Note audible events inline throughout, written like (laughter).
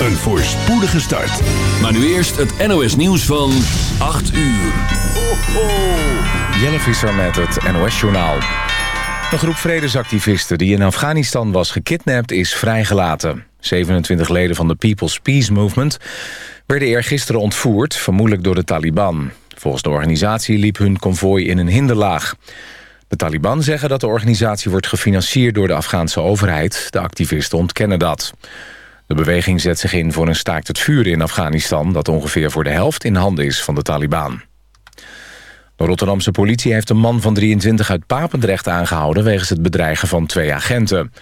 Een voorspoedige start. Maar nu eerst het NOS nieuws van 8 uur. Ho, ho. Jelle Visser met het NOS-journaal. Een groep vredesactivisten die in Afghanistan was gekidnapt is vrijgelaten. 27 leden van de People's Peace Movement werden eergisteren ontvoerd, vermoedelijk door de Taliban. Volgens de organisatie liep hun konvooi in een hinderlaag. De Taliban zeggen dat de organisatie wordt gefinancierd door de Afghaanse overheid. De activisten ontkennen dat. De beweging zet zich in voor een staakt het vuren in Afghanistan... dat ongeveer voor de helft in handen is van de Taliban. De Rotterdamse politie heeft een man van 23 uit Papendrecht aangehouden... wegens het bedreigen van twee agenten.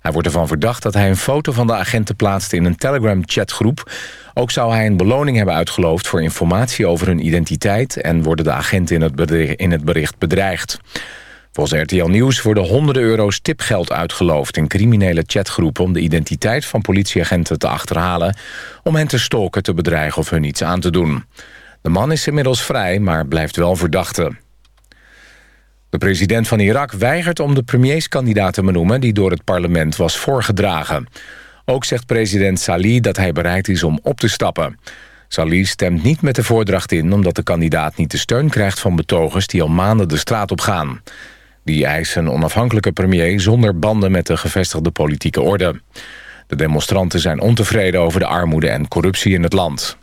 Hij wordt ervan verdacht dat hij een foto van de agenten plaatste... in een Telegram-chatgroep. Ook zou hij een beloning hebben uitgeloofd... voor informatie over hun identiteit... en worden de agenten in het bericht bedreigd. Volgens RTL Nieuws worden honderden euro's tipgeld uitgeloofd... in criminele chatgroepen om de identiteit van politieagenten te achterhalen... om hen te stalken, te bedreigen of hun iets aan te doen. De man is inmiddels vrij, maar blijft wel verdachte. De president van Irak weigert om de premierskandidaat te benoemen... die door het parlement was voorgedragen. Ook zegt president Salih dat hij bereid is om op te stappen. Salih stemt niet met de voordracht in... omdat de kandidaat niet de steun krijgt van betogers... die al maanden de straat op gaan. Die eisen een onafhankelijke premier zonder banden met de gevestigde politieke orde. De demonstranten zijn ontevreden over de armoede en corruptie in het land.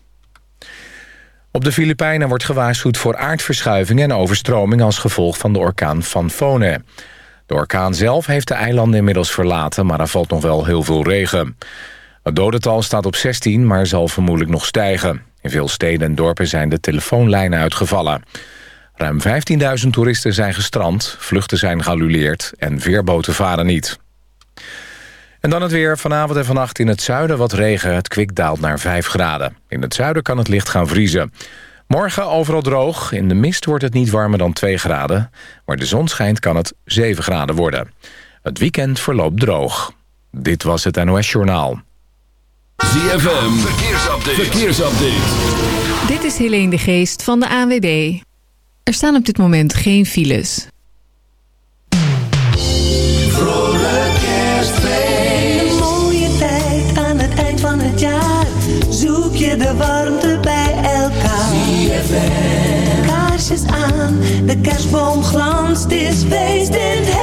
Op de Filipijnen wordt gewaarschuwd voor aardverschuiving en overstroming als gevolg van de orkaan Fanfone. De orkaan zelf heeft de eilanden inmiddels verlaten, maar er valt nog wel heel veel regen. Het dodental staat op 16, maar zal vermoedelijk nog stijgen. In veel steden en dorpen zijn de telefoonlijnen uitgevallen. Ruim 15.000 toeristen zijn gestrand, vluchten zijn geannuleerd en veerboten varen niet. En dan het weer. Vanavond en vannacht in het zuiden wat regen. Het kwik daalt naar 5 graden. In het zuiden kan het licht gaan vriezen. Morgen overal droog. In de mist wordt het niet warmer dan 2 graden. Waar de zon schijnt kan het 7 graden worden. Het weekend verloopt droog. Dit was het NOS Journaal. ZFM. Verkeersupdate. Verkeersupdate. Dit is Helene de Geest van de ANWB. Er staan op dit moment geen files. Vrolijk kerstfeest. Een mooie tijd aan het eind van het jaar. Zoek je de warmte bij elkaar. ZFM. Kaarsjes aan, de kerstboom glanst. Is feest in het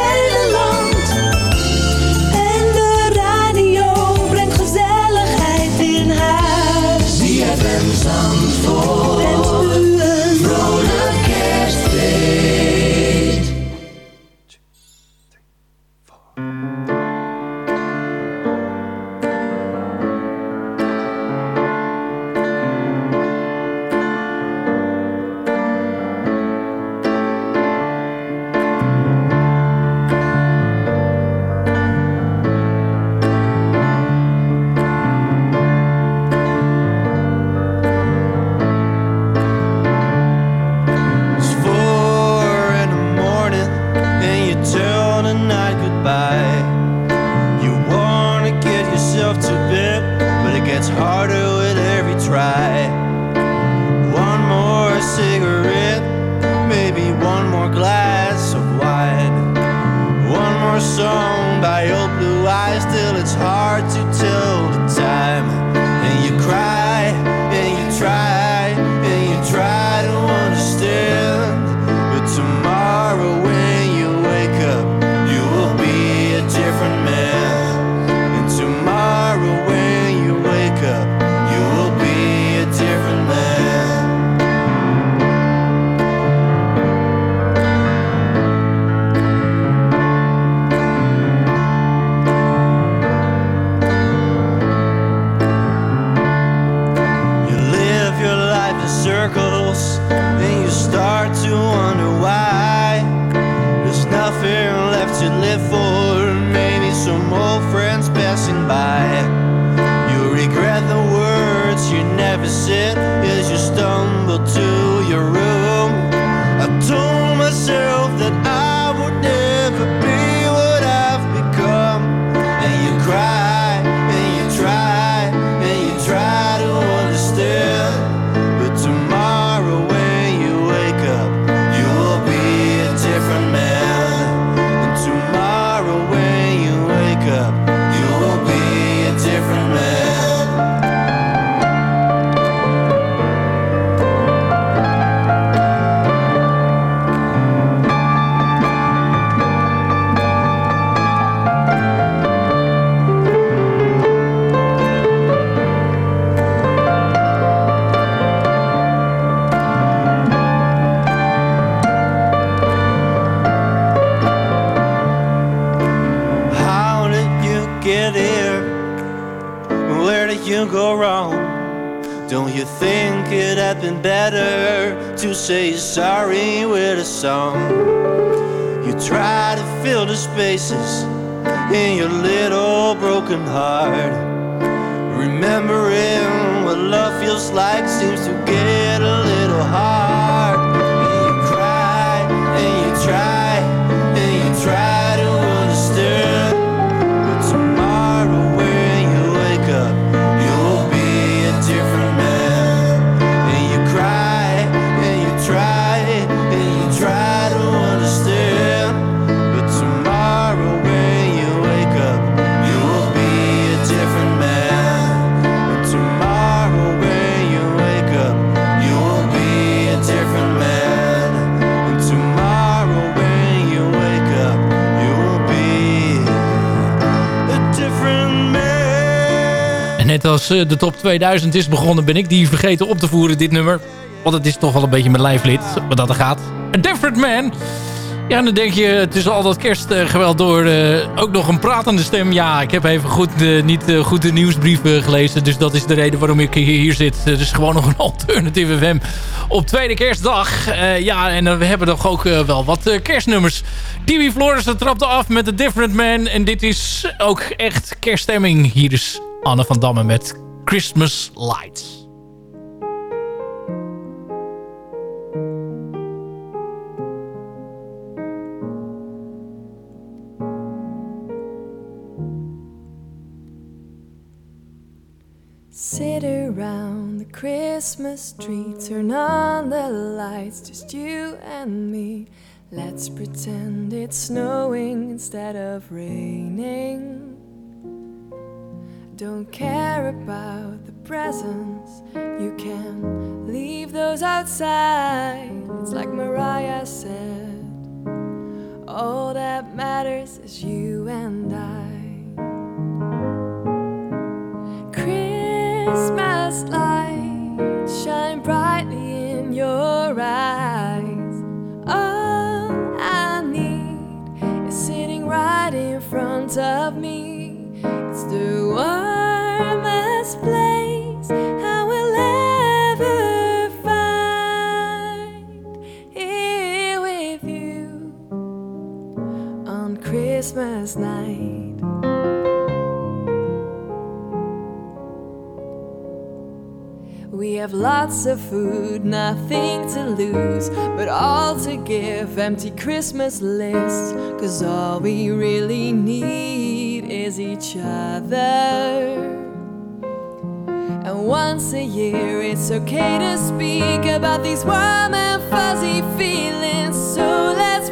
You try to fill the spaces in your little broken heart. Remembering what love feels like seems to get a little hard. Als eh, de top 2000 is begonnen, ben ik die vergeten op te voeren, dit nummer. Want het is toch wel een beetje mijn lijflid, wat dat er gaat. A Different Man. Ja, en dan denk je, tussen al dat kerstgeweld door eh, ook nog een pratende stem. Ja, ik heb even goed, eh, niet eh, goed de nieuwsbrief eh, gelezen. Dus dat is de reden waarom ik hier, zit. Is gewoon nog een (laughs) alternatieve FM op tweede kerstdag. Eh, ja, en eh, we hebben nog ook eh, wel wat eh, kerstnummers. TV Flores trapte af met A Different Man. En dit is ook echt kerststemming. Hier is Anne van Damme met Christmas Lights. Sit around the Christmas tree, turn on the lights, just you and me. Let's pretend it's snowing instead of raining. Don't care about the presents, you can leave those outside. It's like Mariah said, all that matters is you and I. Christmas lights shine brightly in your eyes. All I need is sitting right in front of me. Have lots of food, nothing to lose, but all to give. Empty Christmas lists, cause all we really need is each other. And once a year, it's okay to speak about these warm and fuzzy feelings. So let's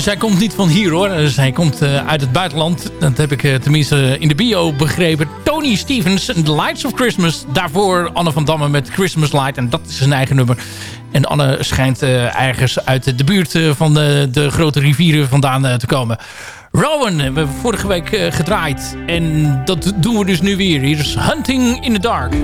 zij komt niet van hier hoor. Zij komt uit het buitenland. Dat heb ik tenminste in de bio begrepen. Tony Stevens, The Lights of Christmas. Daarvoor Anne van Damme met Christmas Light. En dat is zijn eigen nummer. En Anne schijnt ergens uit de buurt van de, de grote rivieren vandaan te komen. Rowan hebben we vorige week gedraaid. En dat doen we dus nu weer. Hier is Hunting in the Dark.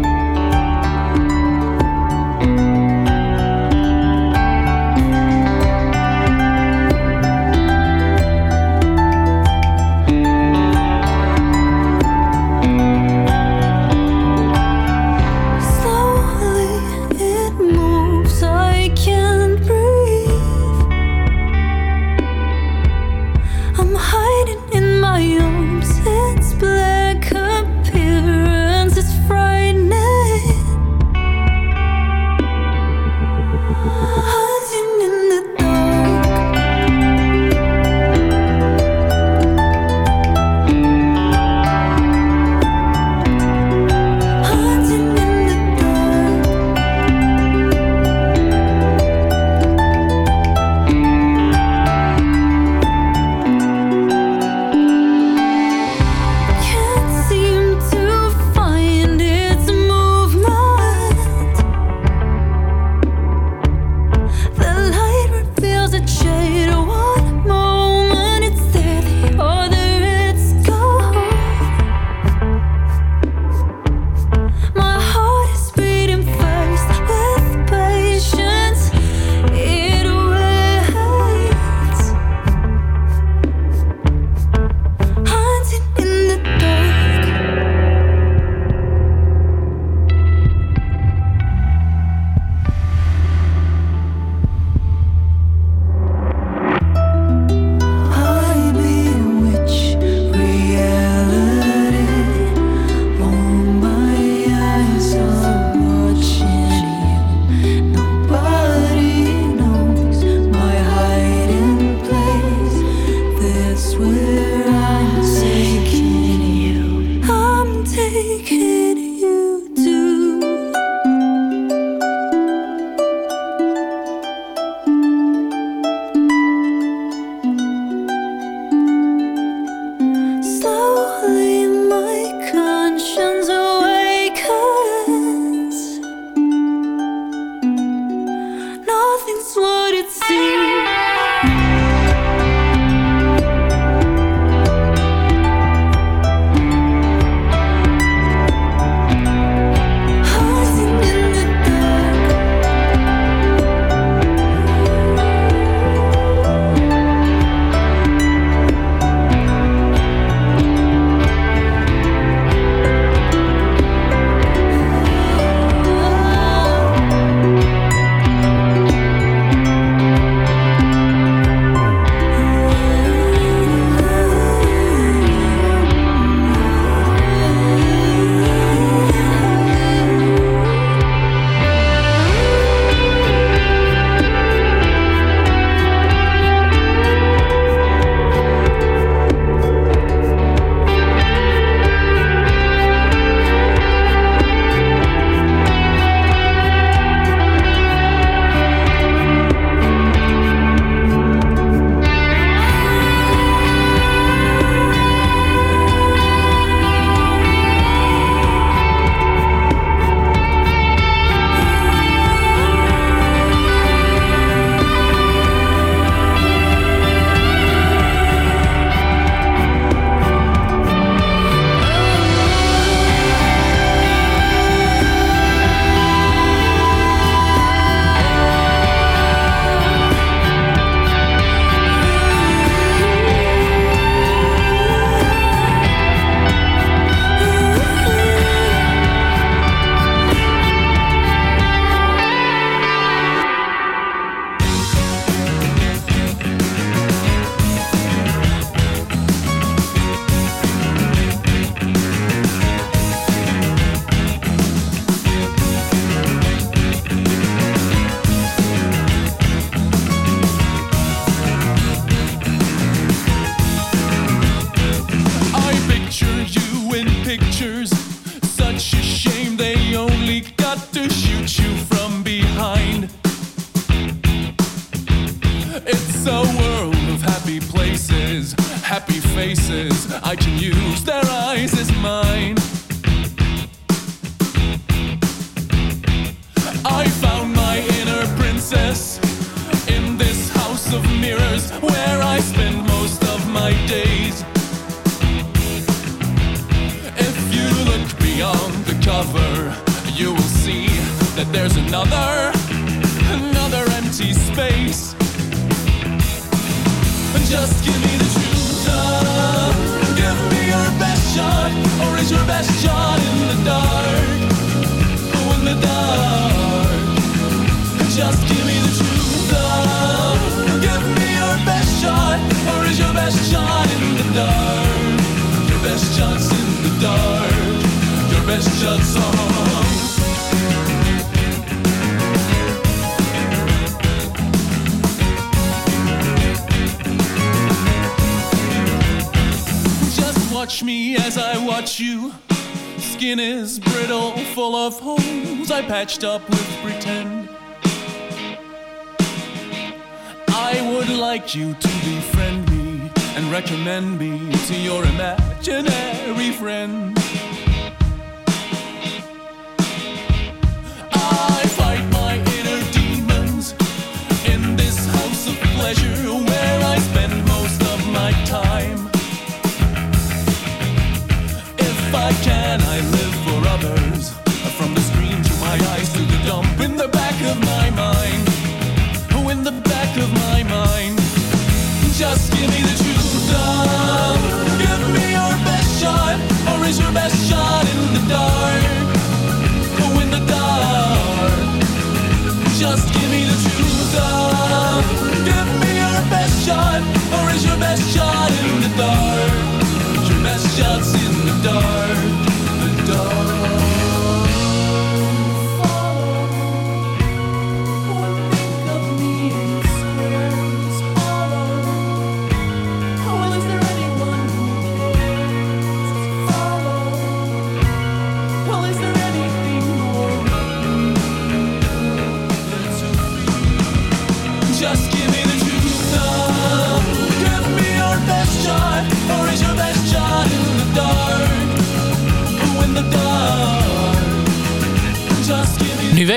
you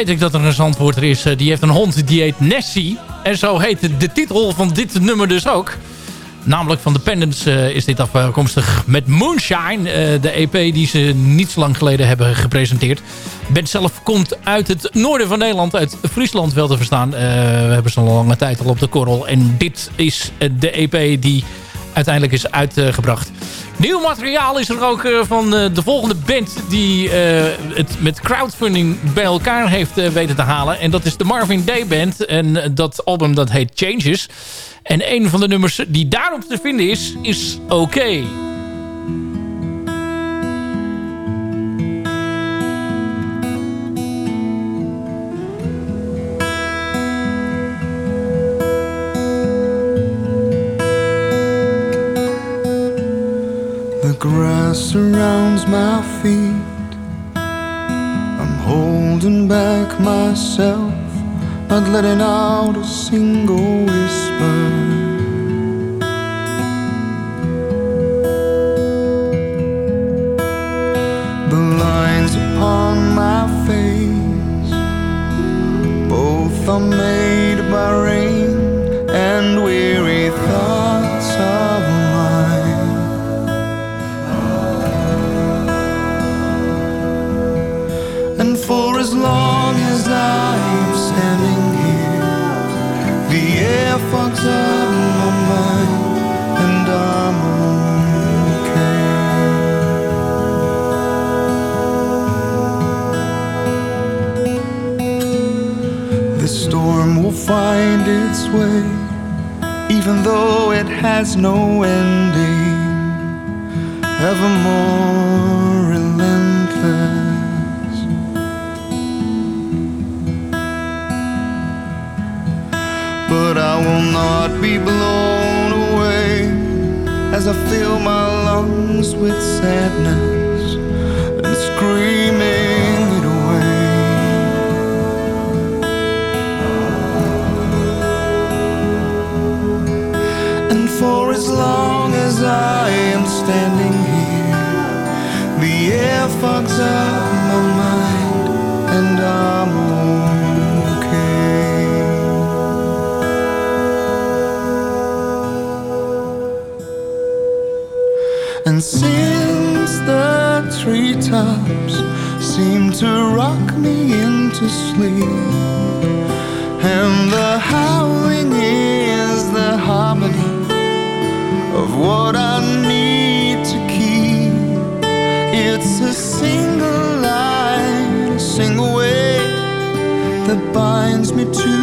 ik dat er een zandwoorder is. Eh, die heeft een hond, die heet Nessie. En zo heet de titel van dit nummer dus ook. Namelijk van Dependence uh, is dit afkomstig met Moonshine. Eh, de EP die ze niet zo lang geleden hebben gepresenteerd. Ben zelf komt uit het noorden van Nederland, uit Friesland wel te verstaan. Eh, we hebben ze al lange tijd al op de korrel. En dit is de EP die uiteindelijk is uitgebracht. Nieuw materiaal is er ook eh, van eh, de volgende band die eh, het met crowdfunding bij elkaar heeft weten te halen. En dat is de Marvin Day Band. En dat album dat heet Changes. En een van de nummers die daarop te vinden is, is Oké. Okay. myself, not letting out a single fogs up my mind, and I'm okay. And since the treetops seem to rock me into sleep, and the howling is the harmony of what I need. that binds me to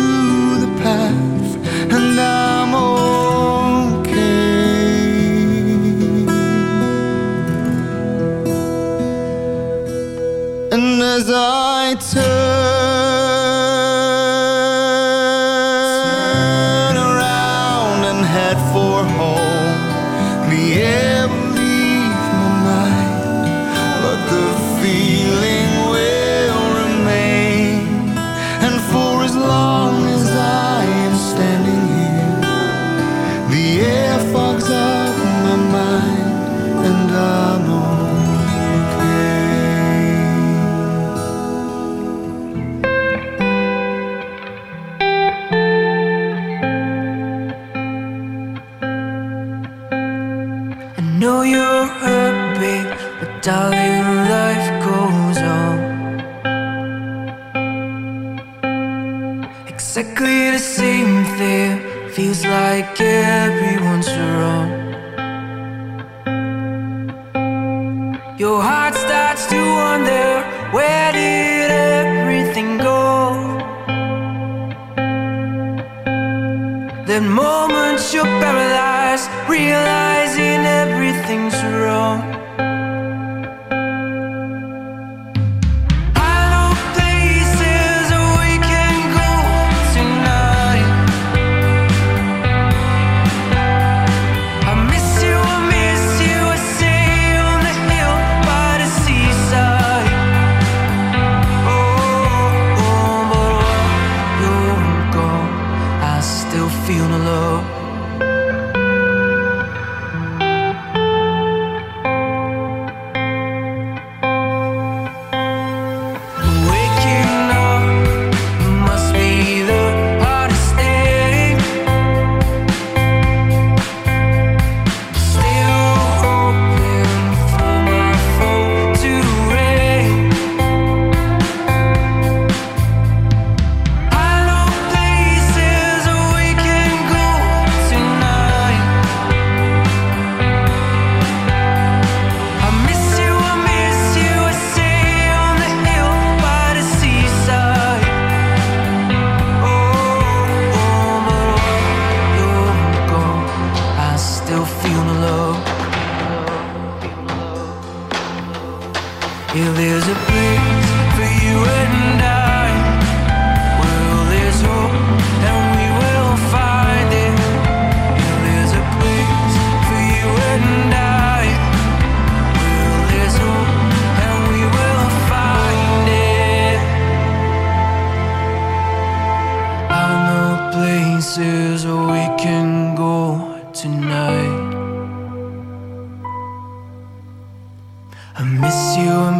Then moments you're paralyzed, realizing everything's wrong.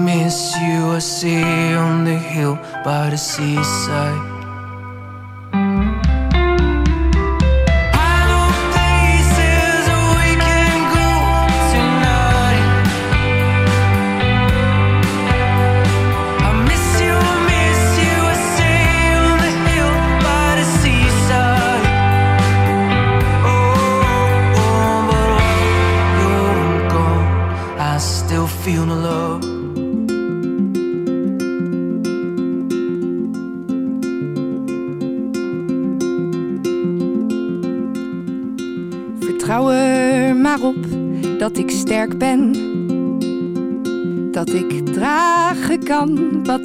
miss you, I see on the hill by the seaside.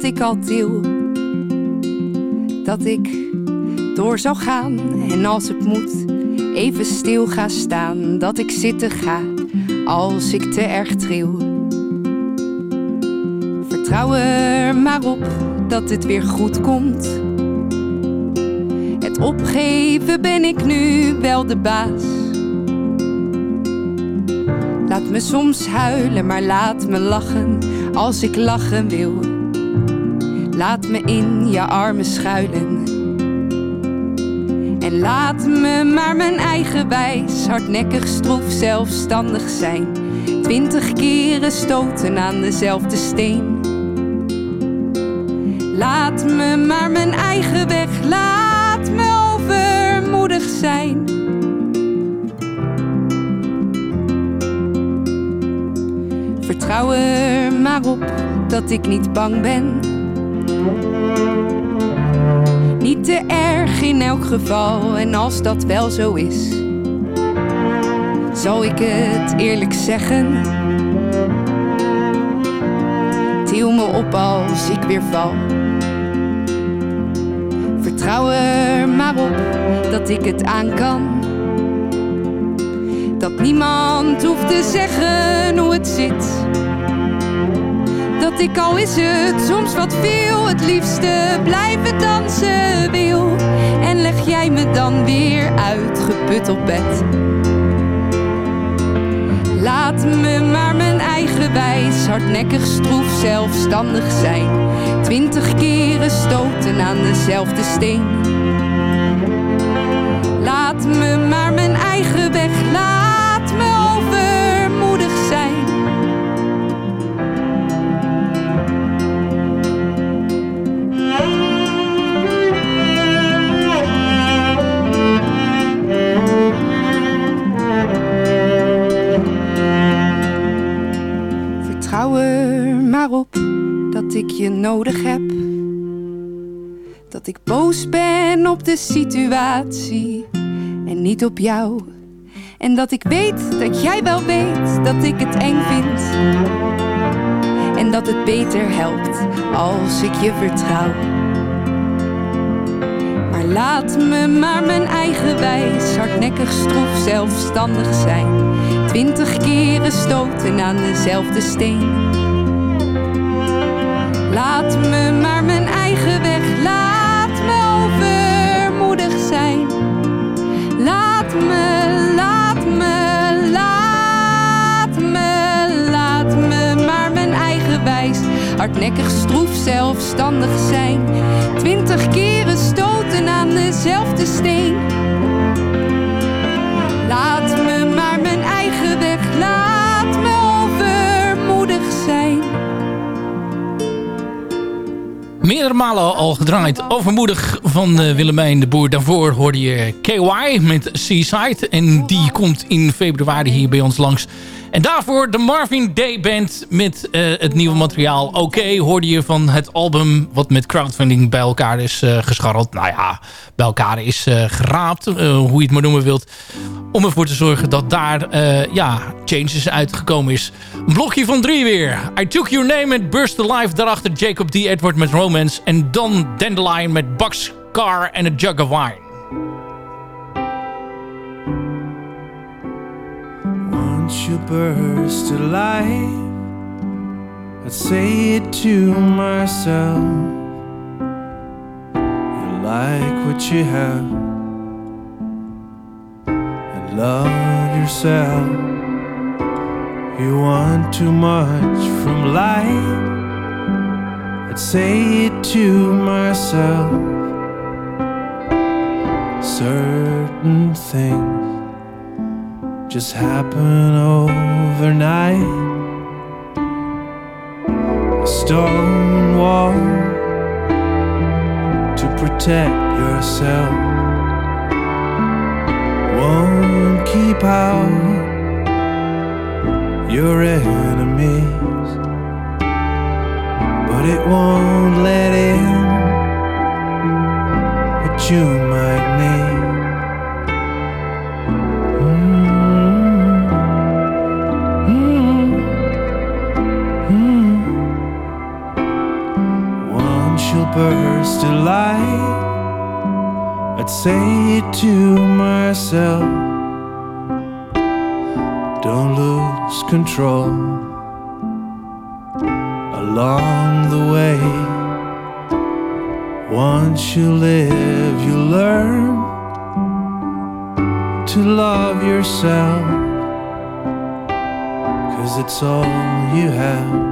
ik al deel. Dat ik door zou gaan en als het moet even stil ga staan. Dat ik zitten ga als ik te erg tril. Vertrouw er maar op dat het weer goed komt. Het opgeven ben ik nu wel de baas. Laat me soms huilen, maar laat me lachen als ik lachen wil. Laat me in je armen schuilen. En laat me maar mijn eigen wijs, hardnekkig, stroef, zelfstandig zijn. Twintig keren stoten aan dezelfde steen. Laat me maar mijn eigen weg, laat me overmoedig zijn. Vertrouw er maar op dat ik niet bang ben. Te erg in elk geval, en als dat wel zo is, zal ik het eerlijk zeggen. Til me op als ik weer val. Vertrouw er maar op dat ik het aan kan. Dat niemand hoeft te zeggen hoe het zit. Ik al is het soms wat veel, het liefste blijven dansen wil. En leg jij me dan weer uitgeput op bed. Laat me maar mijn eigen wijs, hardnekkig, stroef, zelfstandig zijn. Twintig keren stoten aan dezelfde steen. Laat me maar mijn eigen weg, laat me overmoedig je nodig heb. Dat ik boos ben op de situatie en niet op jou. En dat ik weet dat jij wel weet dat ik het eng vind. En dat het beter helpt als ik je vertrouw. Maar laat me maar mijn eigen wijs, hardnekkig, stroef, zelfstandig zijn. Twintig keren stoten aan dezelfde steen. Laat me maar mijn eigen weg, laat me overmoedig zijn. Laat me, laat me, laat me, laat me maar mijn eigen wijs. Hardnekkig, stroef, zelfstandig zijn. Twintig keren stoten aan dezelfde steen. Laat me maar mijn eigen weg, laat Meerdere malen al gedraaid. Overmoedig van eh, Willemijn de Boer. Daarvoor hoorde je KY met Seaside. En die komt in februari hier bij ons langs. En daarvoor de Marvin Day Band met eh, het nieuwe materiaal. Oké, hoorde je van het album wat met crowdfunding bij elkaar is eh, gescharreld. Nou ja, bij elkaar is eh, geraapt, hoe je het maar noemen wilt. Om ervoor te zorgen dat daar ja, changes uitgekomen is. Een blokje van drie weer. I Took Your Name met Burst Alive. Daarachter Jacob D. Edward met Romance. En dan Dandelion met Bucks Car en A Jug of Wine. Once you burst to life, I'd say it to myself. You like what you have, and love yourself. You want too much from life, I'd say it to myself. Certain things just happen overnight. A stone wall to protect yourself won't keep out your enemies, but it won't let in what you might need. I'd say to myself. Don't lose control along the way. Once you live, you learn to love yourself. Cause it's all you have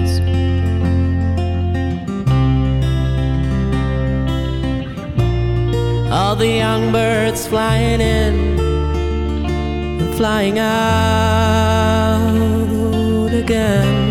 All the young birds flying in and flying out again.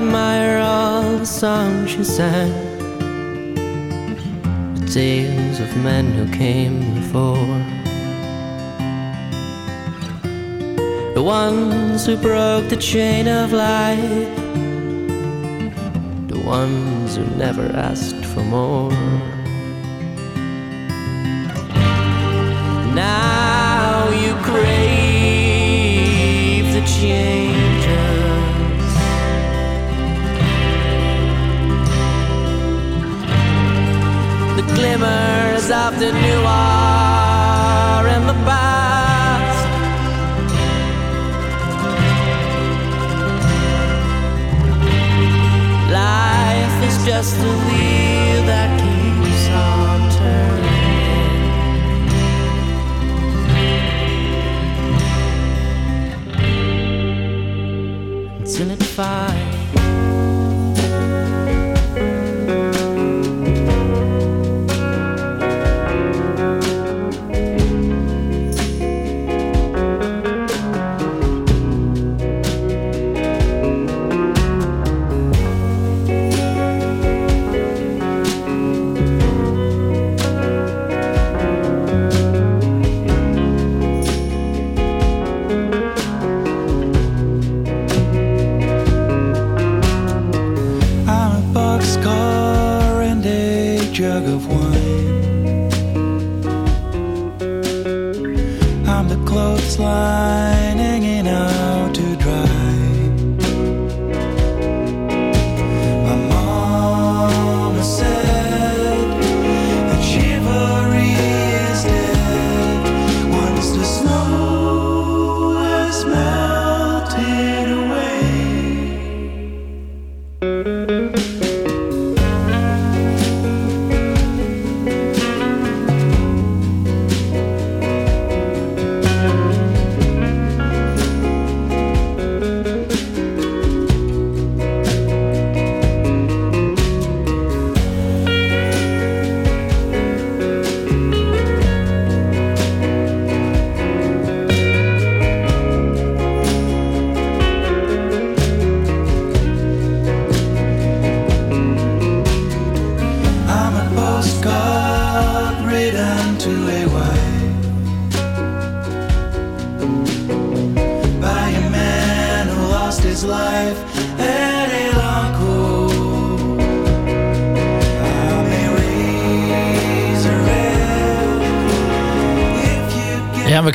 Admire all the songs she sang, the tales of men who came before, the ones who broke the chain of life the ones who never asked for more. Now you crave the changes. Glimmers of the new are in the past. Life is just a wheel that keeps on turning until it finds.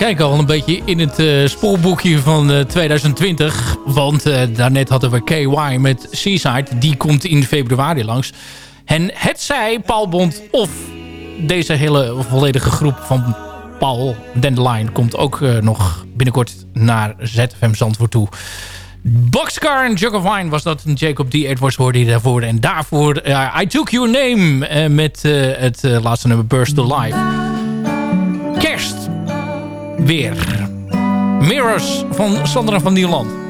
Kijken al een beetje in het eh, spoorboekje van eh, 2020. Want eh, daarnet hadden we KY met Seaside. Die komt in februari langs. En het zij Paul Bond of deze hele volledige groep van Paul Dandelion... komt ook eh, nog binnenkort naar ZFM Zandvoort toe. Boxcar en Jug of Wine was dat. Jacob D. Edwards hoorde je daarvoor. En daarvoor eh, I Took Your Name eh, met eh, het eh, laatste nummer Burst. Kerst. Weer. Mirrors van Sandra van Nieuwland.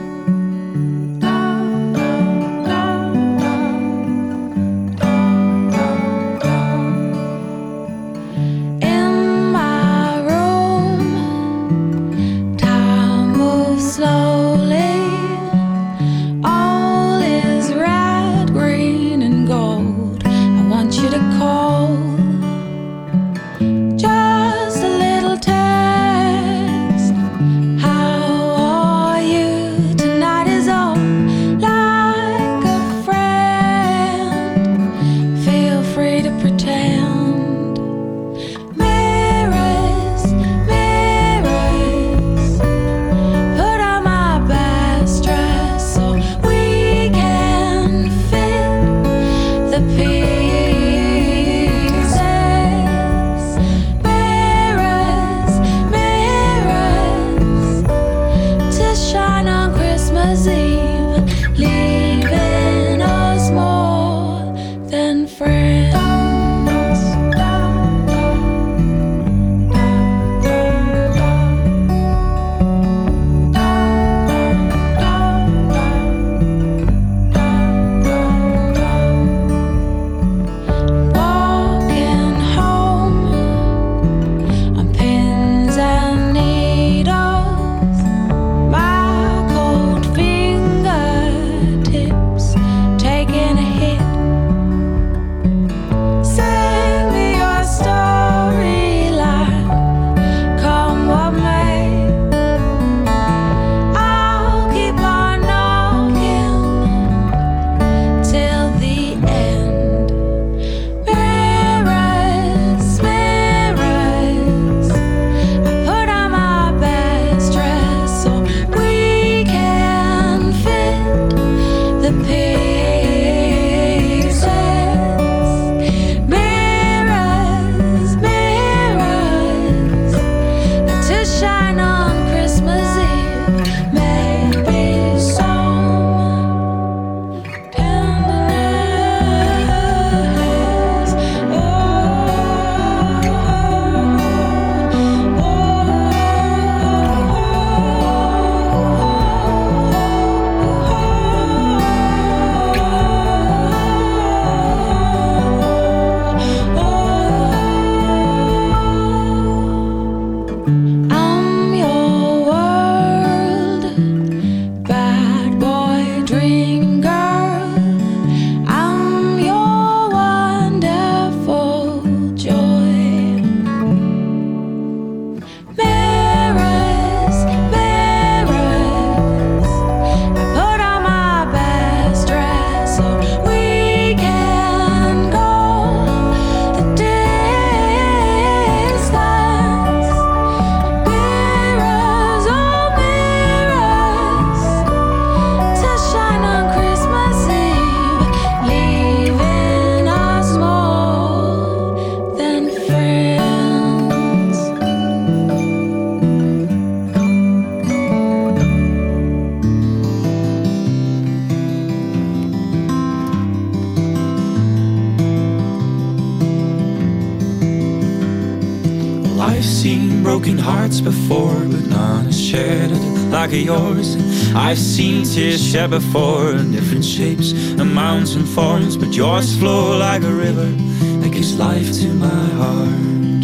I've seen tears shed before in different shapes and mountains and forms, but yours flow like a river that gives life to my heart.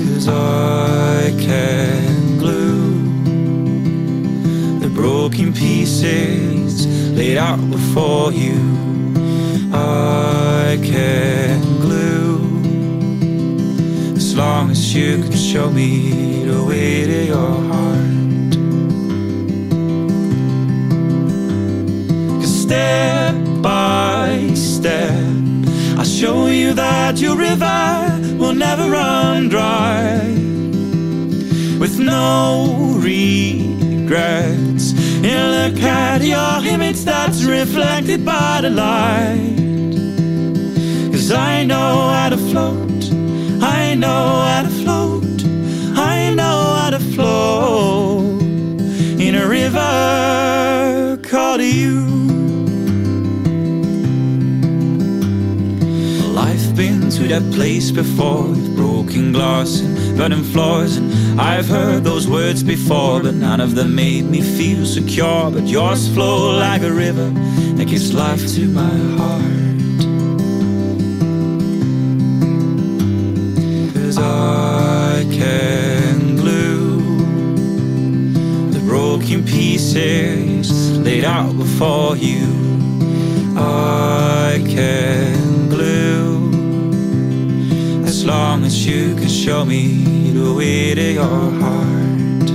Cause I can glue the broken pieces laid out before you. I can long as you can show me the way to your heart. Cause step by step, I'll show you that your river will never run dry. With no regrets, and look at your image that's reflected by the light. Cause I know how to float know how to float, I know how to flow in a river called you. Well, I've been to that place before with broken glass and burning floors, and I've heard those words before, but none of them made me feel secure. But yours flow like a river that gives life to my heart. Pieces laid out before you. I can glue as long as you can show me the way to your heart.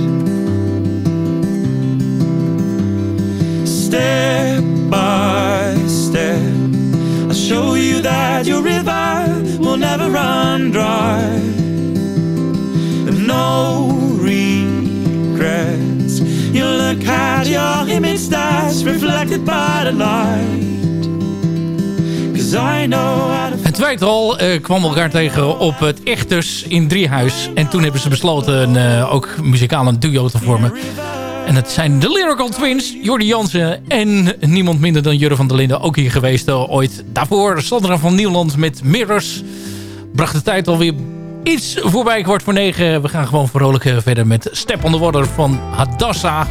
Step by step, I'll show you that your river will never run dry. No At your image reflected by the light. Het tweetal eh, kwam elkaar tegen op het Echters in Driehuis. En toen hebben ze besloten eh, ook muzikaal een duo te vormen. En het zijn de Lyrical Twins, Jordi Jansen en niemand minder dan Jurre van der Linden. Ook hier geweest eh, ooit. Daarvoor Sandra van Nieuwland met Mirrors. Bracht de tijd alweer iets voorbij, kwart voor negen. We gaan gewoon vrolijk eh, verder met Step on the Water van Hadassa.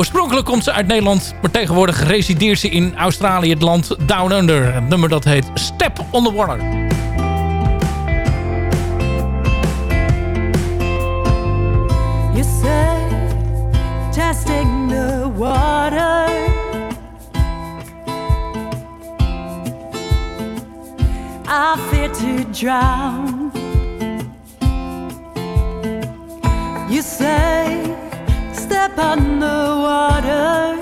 Oorspronkelijk komt ze uit Nederland, maar tegenwoordig resideert ze in Australië, het land Down Under. Het nummer dat heet Step on the Water. You say, testing the water. I fear to drown. You say, step on the water.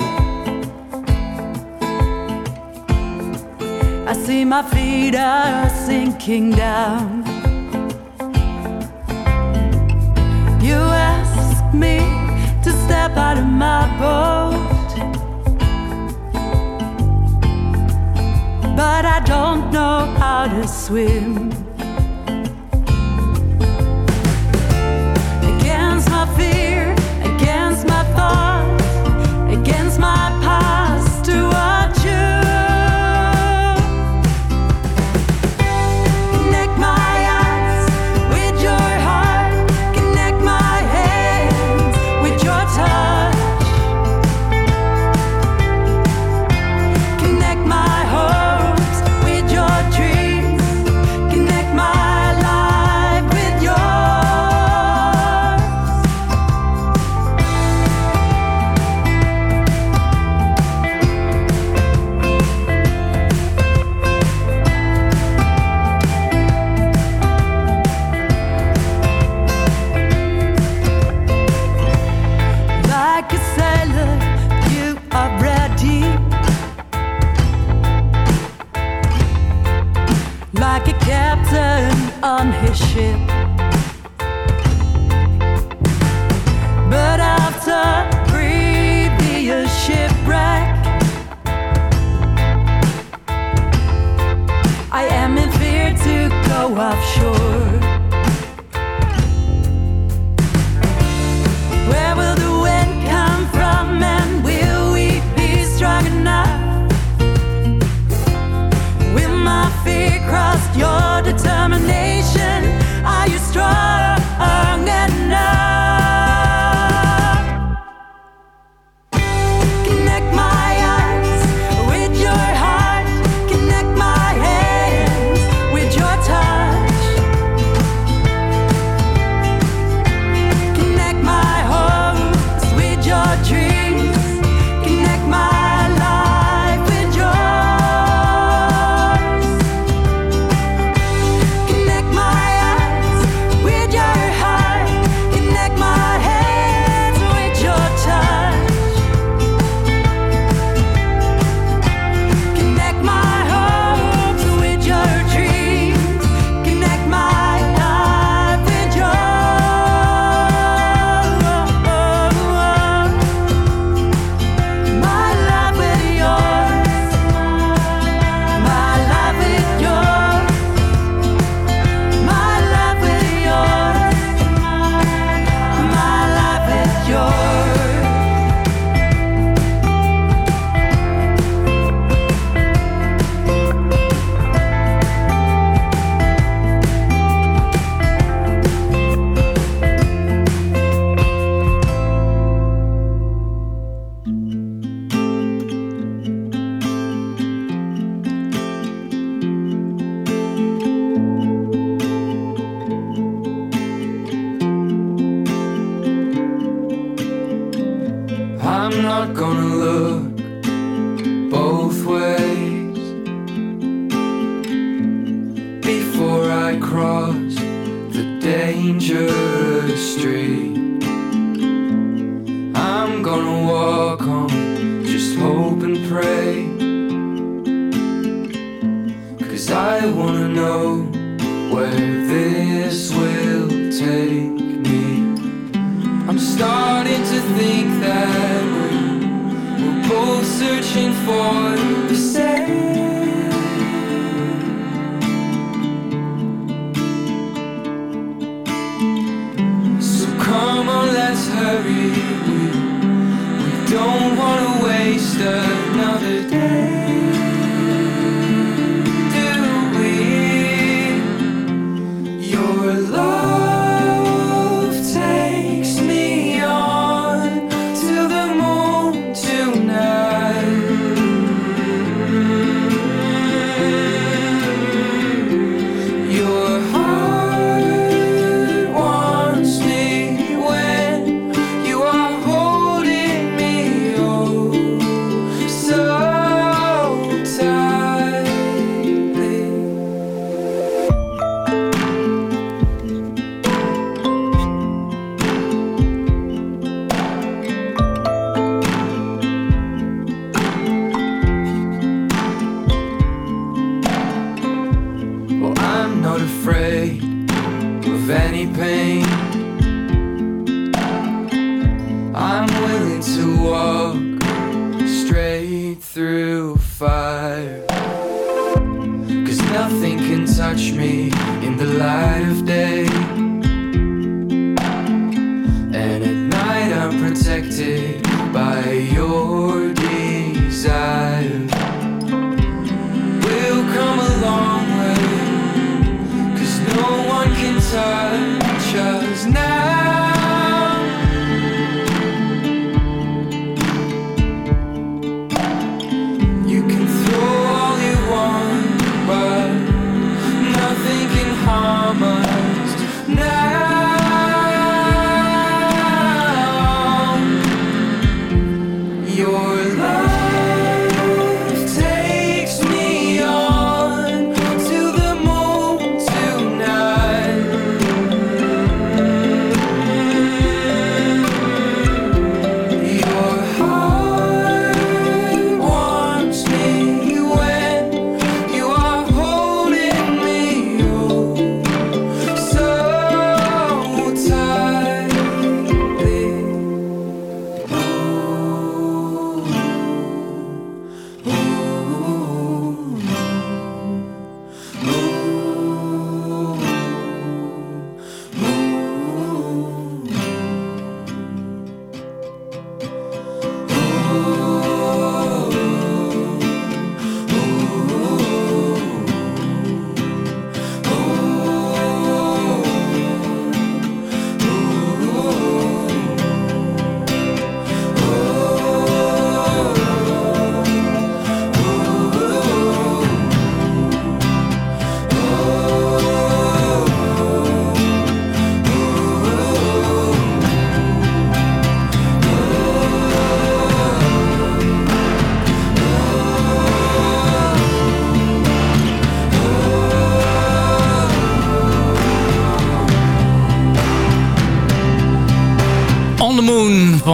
I see my feet are sinking down. You ask me to step out of my boat, but I don't know how to swim.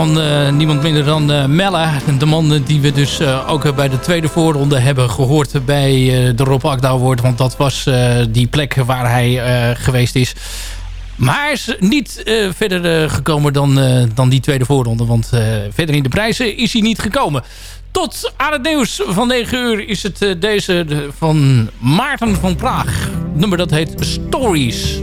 van eh, niemand minder dan uh, Melle. De man die we dus eh, ook bij de tweede voorronde hebben gehoord bij de Rob Akda Want dat was die plek waar hij geweest is. Maar is niet verder gekomen dan, dan die tweede voorronde. Want verder in de prijzen is hij niet gekomen. Tot aan het nieuws van 9 uur is het deze van Maarten van Praag. Nummer dat heet Stories.